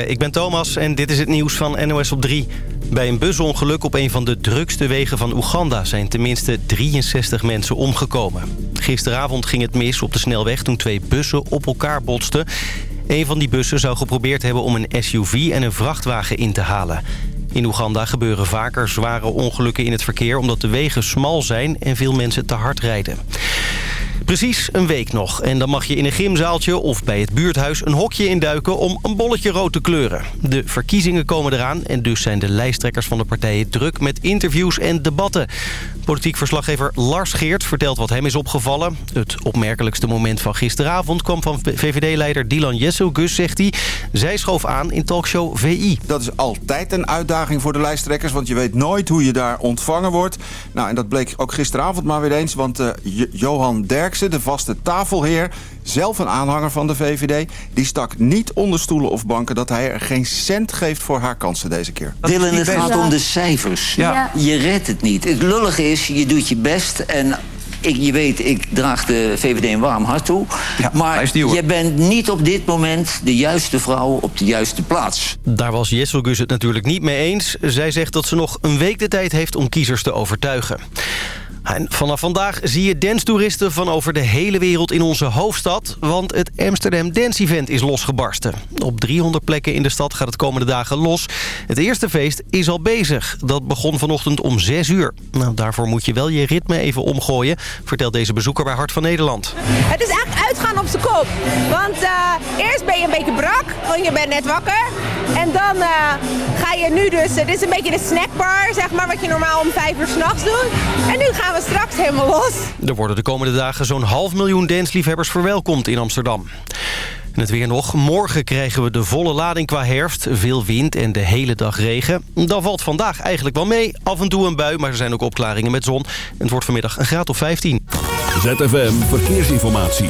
Ik ben Thomas en dit is het nieuws van NOS op 3. Bij een busongeluk op een van de drukste wegen van Oeganda... zijn tenminste 63 mensen omgekomen. Gisteravond ging het mis op de snelweg toen twee bussen op elkaar botsten. Een van die bussen zou geprobeerd hebben om een SUV en een vrachtwagen in te halen. In Oeganda gebeuren vaker zware ongelukken in het verkeer... omdat de wegen smal zijn en veel mensen te hard rijden. Precies een week nog. En dan mag je in een gymzaaltje of bij het buurthuis een hokje induiken om een bolletje rood te kleuren. De verkiezingen komen eraan en dus zijn de lijsttrekkers van de partijen druk met interviews en debatten. Politiek verslaggever Lars Geert vertelt wat hem is opgevallen. Het opmerkelijkste moment van gisteravond kwam van VVD-leider Dylan Jesselgus, zegt hij. Zij schoof aan in talkshow VI. Dat is altijd een uitdaging voor de lijsttrekkers, want je weet nooit hoe je daar ontvangen wordt. Nou, en dat bleek ook gisteravond maar weer eens, want uh, Johan Derksen, de vaste tafelheer, zelf een aanhanger van de VVD... die stak niet onder stoelen of banken dat hij er geen cent geeft voor haar kansen deze keer. Dylan, het gaat om de cijfers. Ja. Je redt het niet. Het lullige is, je doet je best en ik, je weet, ik draag de VVD een warm hart toe. Ja, maar je bent niet op dit moment de juiste vrouw op de juiste plaats. Daar was Gus het natuurlijk niet mee eens. Zij zegt dat ze nog een week de tijd heeft om kiezers te overtuigen. En vanaf vandaag zie je danstoeristen van over de hele wereld in onze hoofdstad. Want het Amsterdam Dance Event is losgebarsten. Op 300 plekken in de stad gaat het komende dagen los. Het eerste feest is al bezig. Dat begon vanochtend om 6 uur. Nou, daarvoor moet je wel je ritme even omgooien, vertelt deze bezoeker bij Hart van Nederland. Het is echt uitgaan op zijn kop. Want uh, eerst ben je een beetje brak, want je bent net wakker. En dan uh, ga je nu dus, dit is een beetje de snackbar, zeg maar, wat je normaal om 5 uur s'nachts doet. En nu gaan we straks helemaal los. Er worden de komende dagen zo'n half miljoen dansliefhebbers verwelkomd in Amsterdam. En het weer nog. Morgen krijgen we de volle lading qua herfst. Veel wind en de hele dag regen. Dan valt vandaag eigenlijk wel mee. Af en toe een bui, maar er zijn ook opklaringen met zon. En het wordt vanmiddag een graad of 15. ZFM Verkeersinformatie.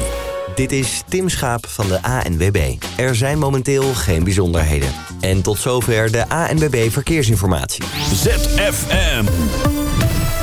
Dit is Tim Schaap van de ANWB. Er zijn momenteel geen bijzonderheden. En tot zover de ANWB Verkeersinformatie. ZFM.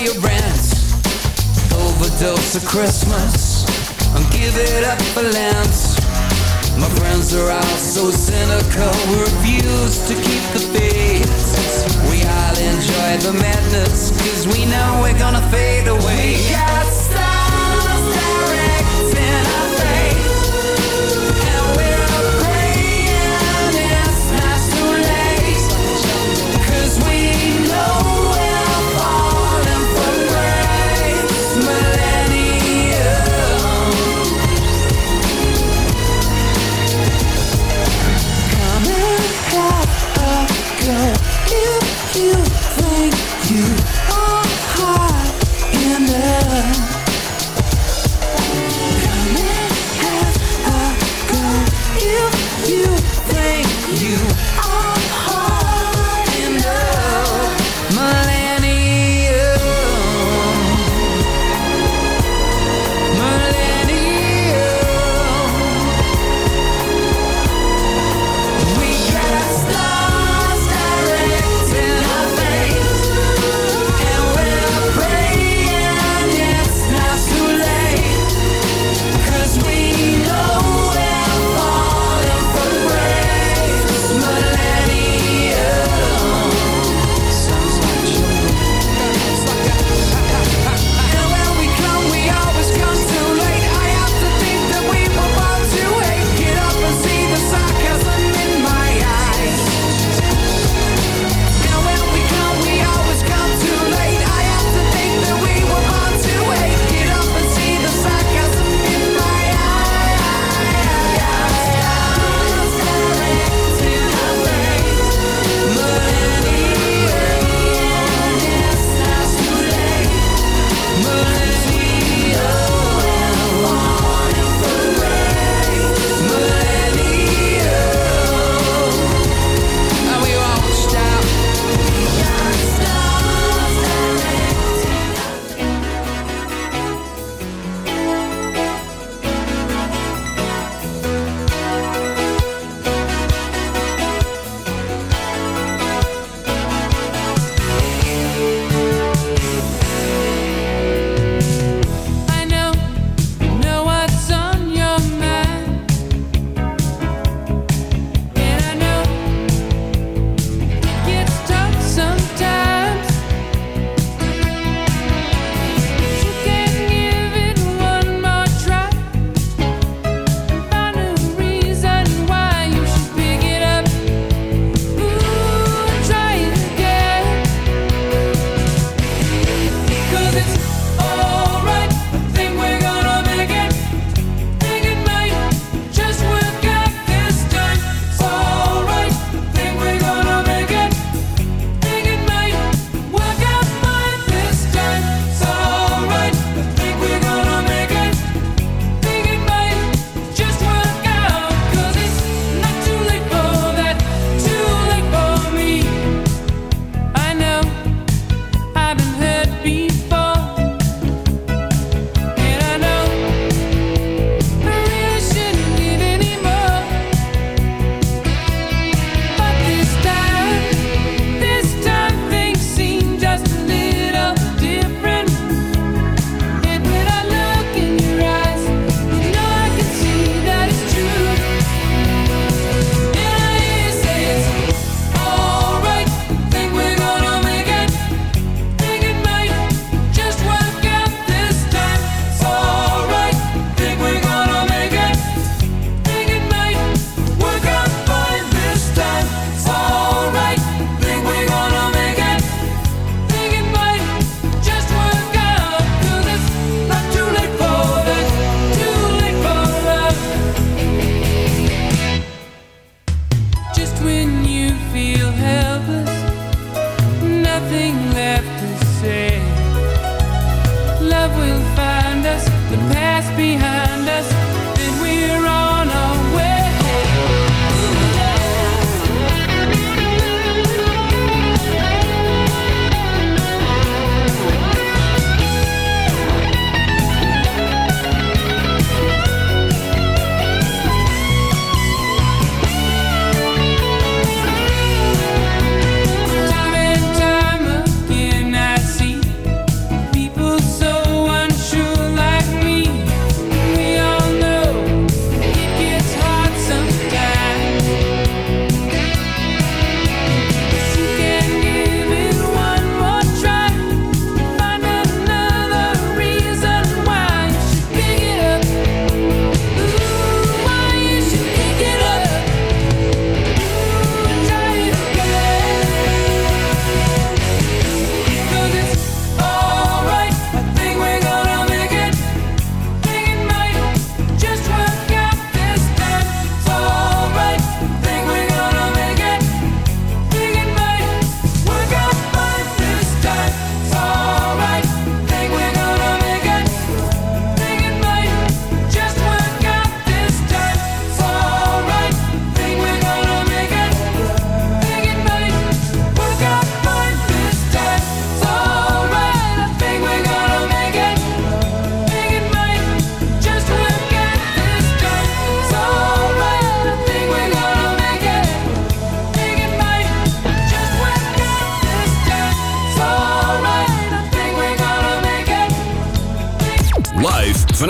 your rent Overdose of Christmas And give it up for lance. My friends are all so cynical We refuse to keep the faith We all enjoy the madness Cause we know we're gonna fade away We got.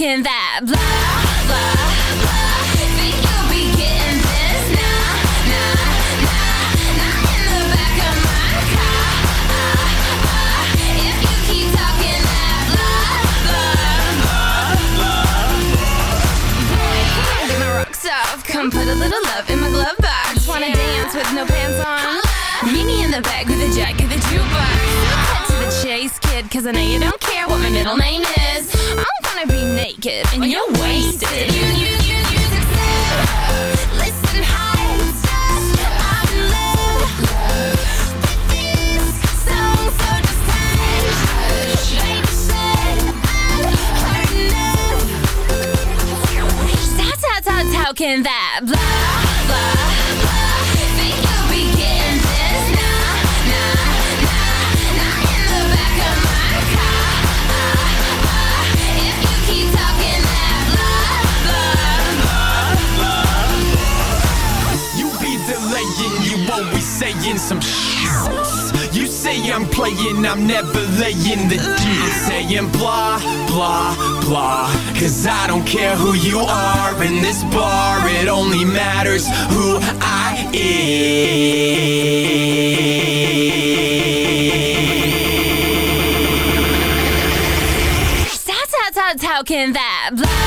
can that blah, blah, blah. Think you'll be getting this? Nah, nah, nah Not in the back of my car. If you keep talking that blah, blah, blah. Boy, come get my rocks off. Come put a little love in my glove box. Wanna dance with no pants on. Meet me in the back with a jack of the jukebox. Cut to the chase, kid Cause I know you don't care what my middle name is. I'm gonna be naked and you're wasted. You, you, you, you Listen, I'm in love. This song, so I've enough. How, can that blah, saying some shit. You say I'm playing, I'm never laying the deal. Saying blah, blah, blah. Cause I don't care who you are in this bar, it only matters who I am. How, how, how, how can that blah,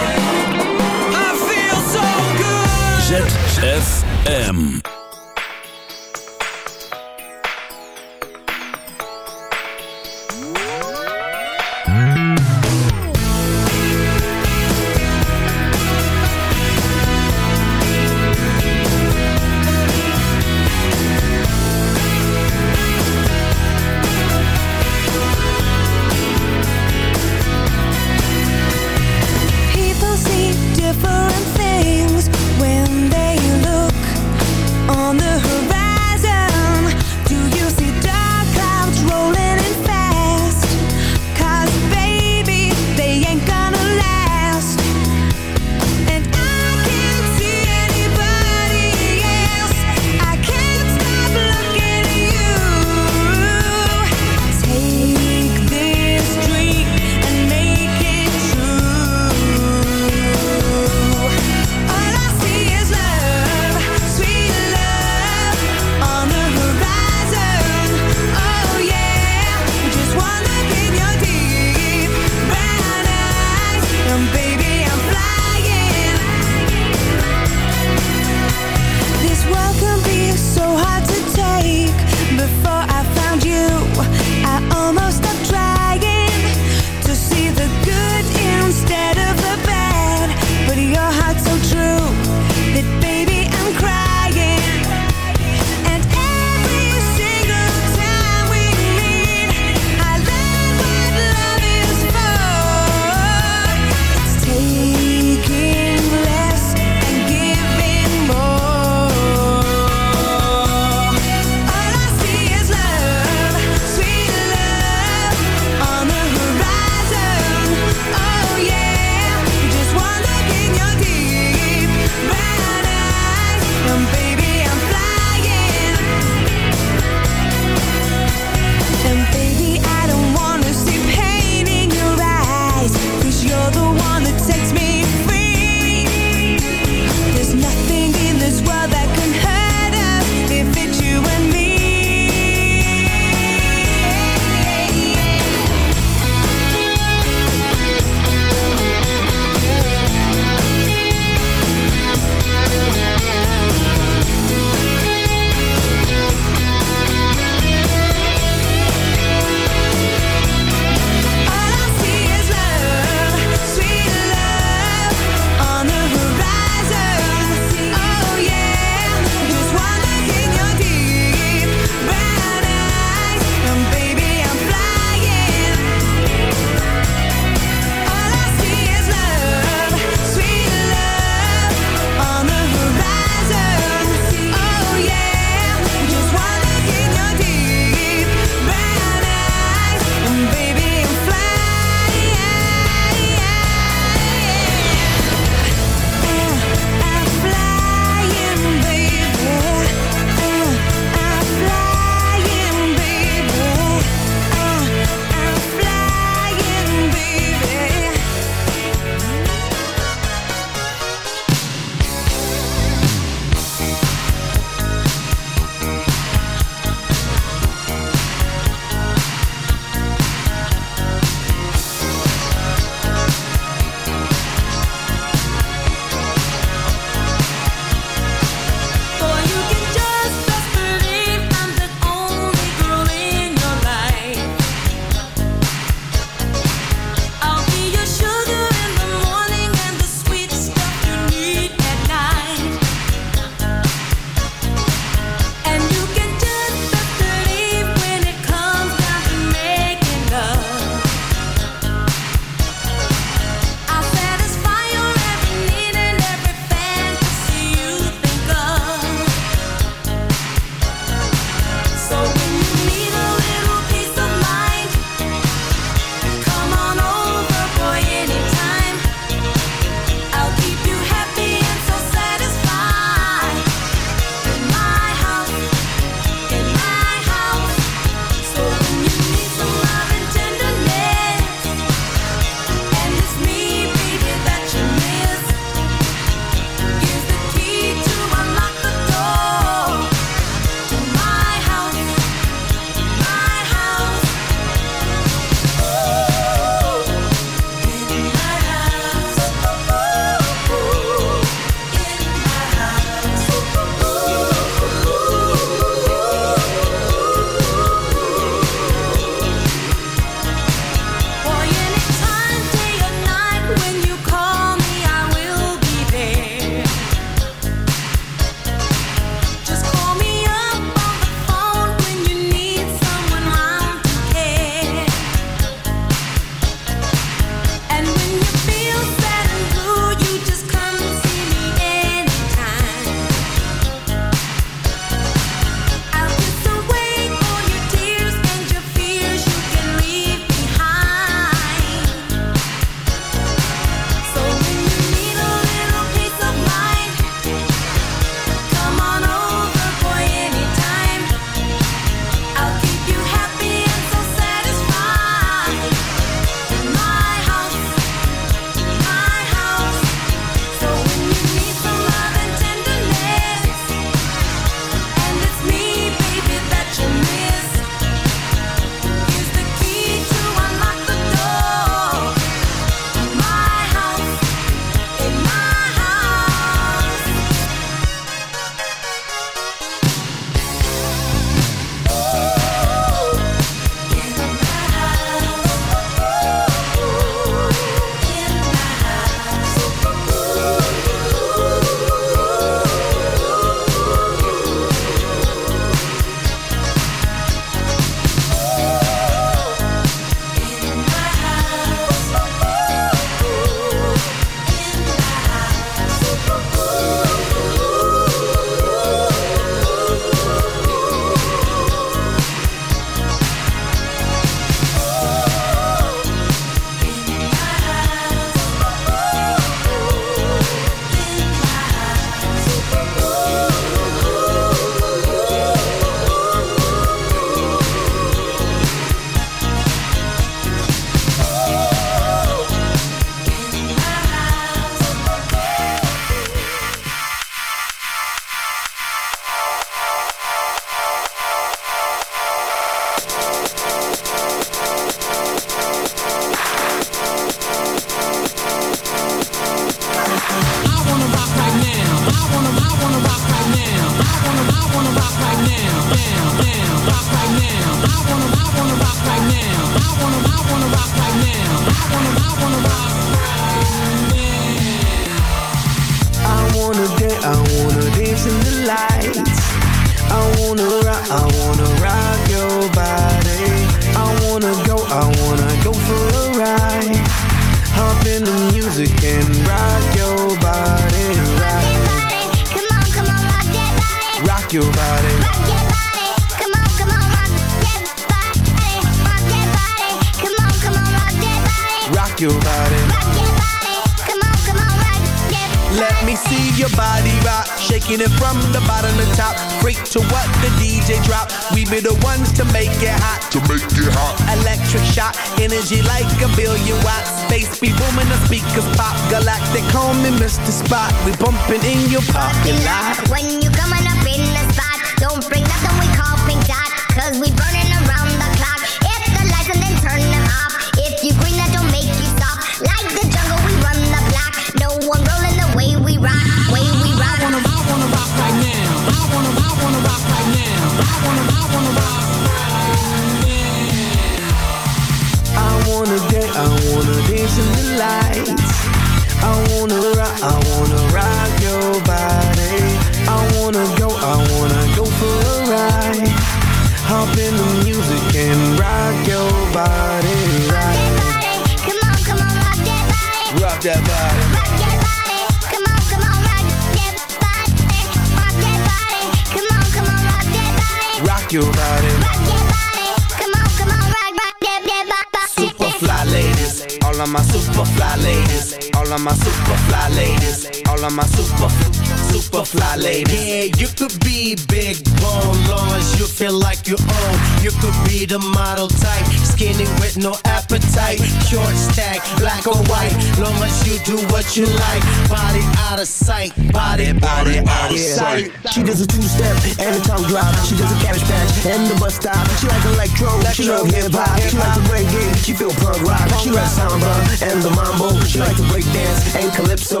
or white. Long as you do what you like. Body out of sight, body, body, body out of sight. She does a two-step and a tongue drop. She does a cabbage patch and the bus stop. She likes electro, she love hip-hop. She likes to reggae, she feel punk rock. She likes samba and the mambo. She likes to break dance and calypso.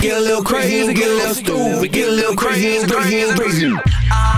Get a little crazy, get a little stupid, get a little crazy, crazy, crazy. crazy.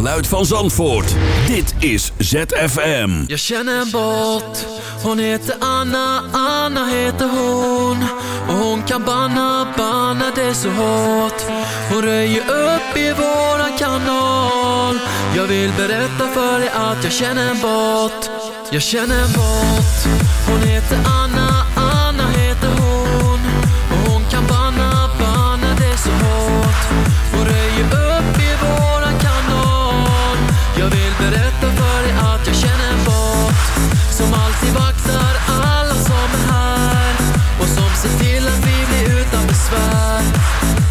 Geluid van Zandvoort. Dit is ZFM. Jag känner en båt Hon heter Anna, Anna heter hon. Hon kan banna, banna det så hårt. Hon röjer upp i våran kanal. Jag vill berätta för dig att jag känner en båt Jag känner en båt Hon heter Anna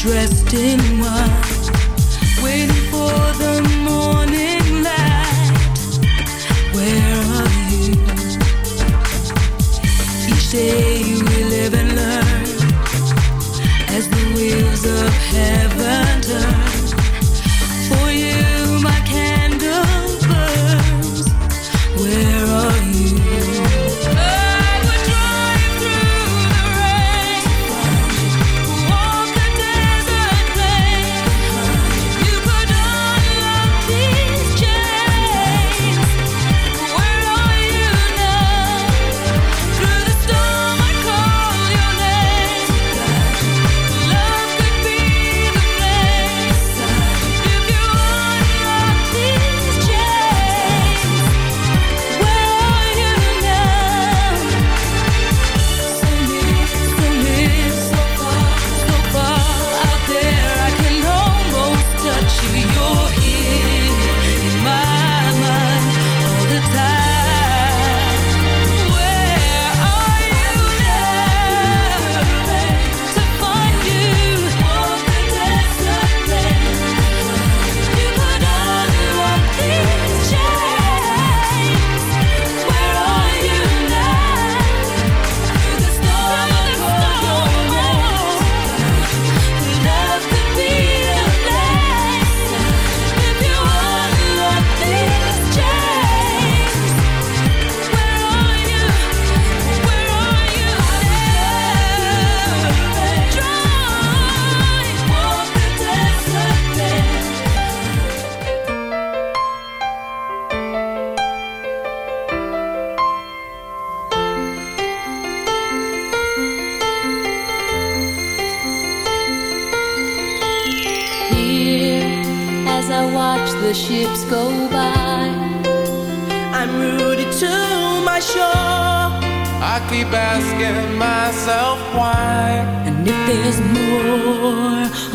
Dressed in white.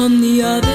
on the other